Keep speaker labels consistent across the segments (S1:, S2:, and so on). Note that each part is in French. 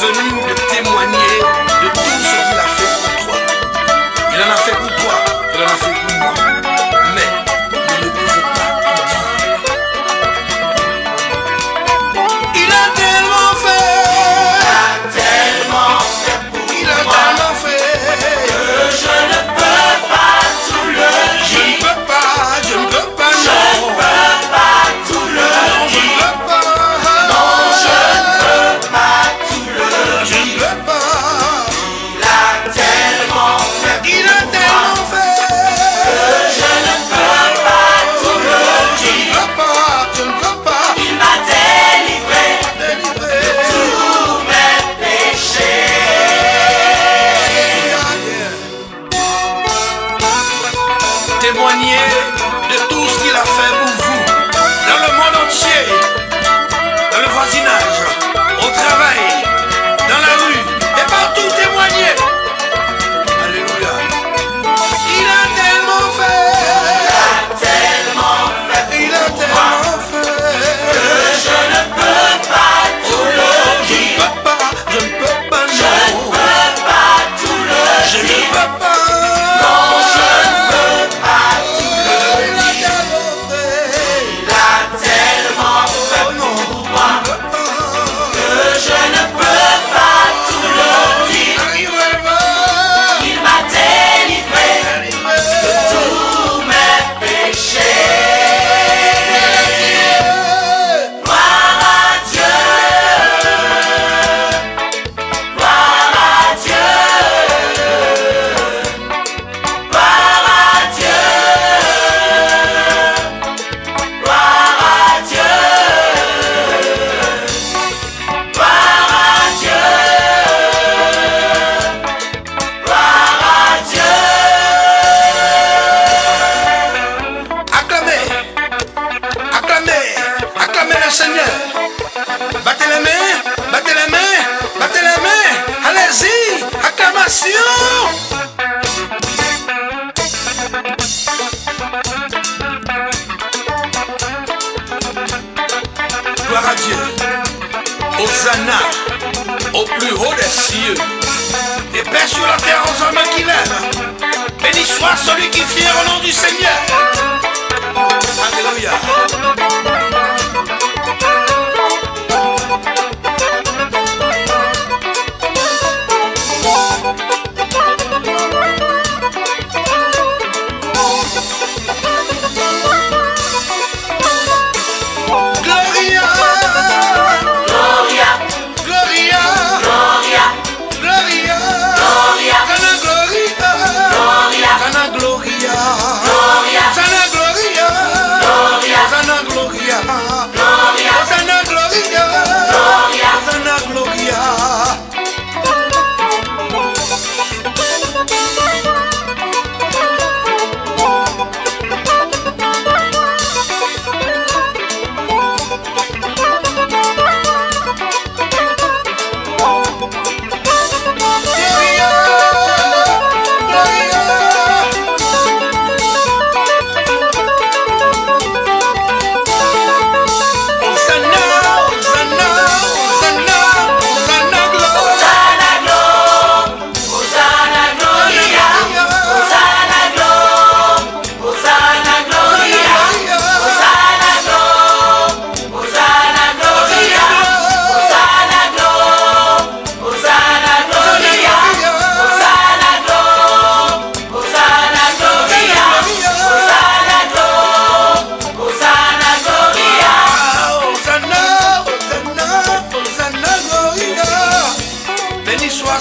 S1: The le témoin. Gloire à Dieu.
S2: aux Hosanna, au plus haut des cieux. Et paix sur la terre aux hommes qui l'aiment. Béni soit celui qui vient au nom du Seigneur. Alléluia.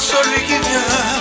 S1: solo
S2: y genial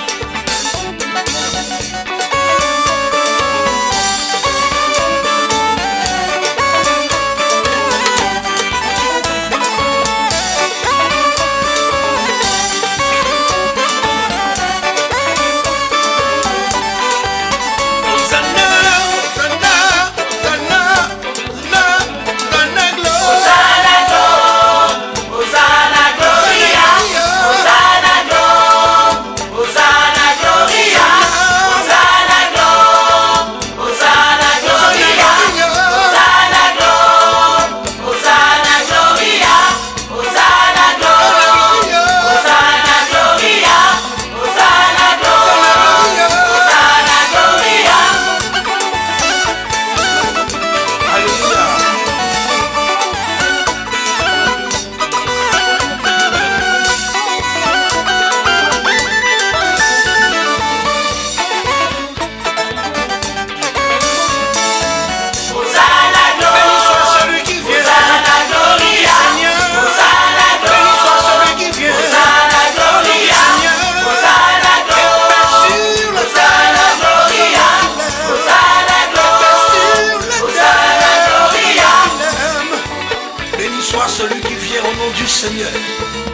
S1: Béni soit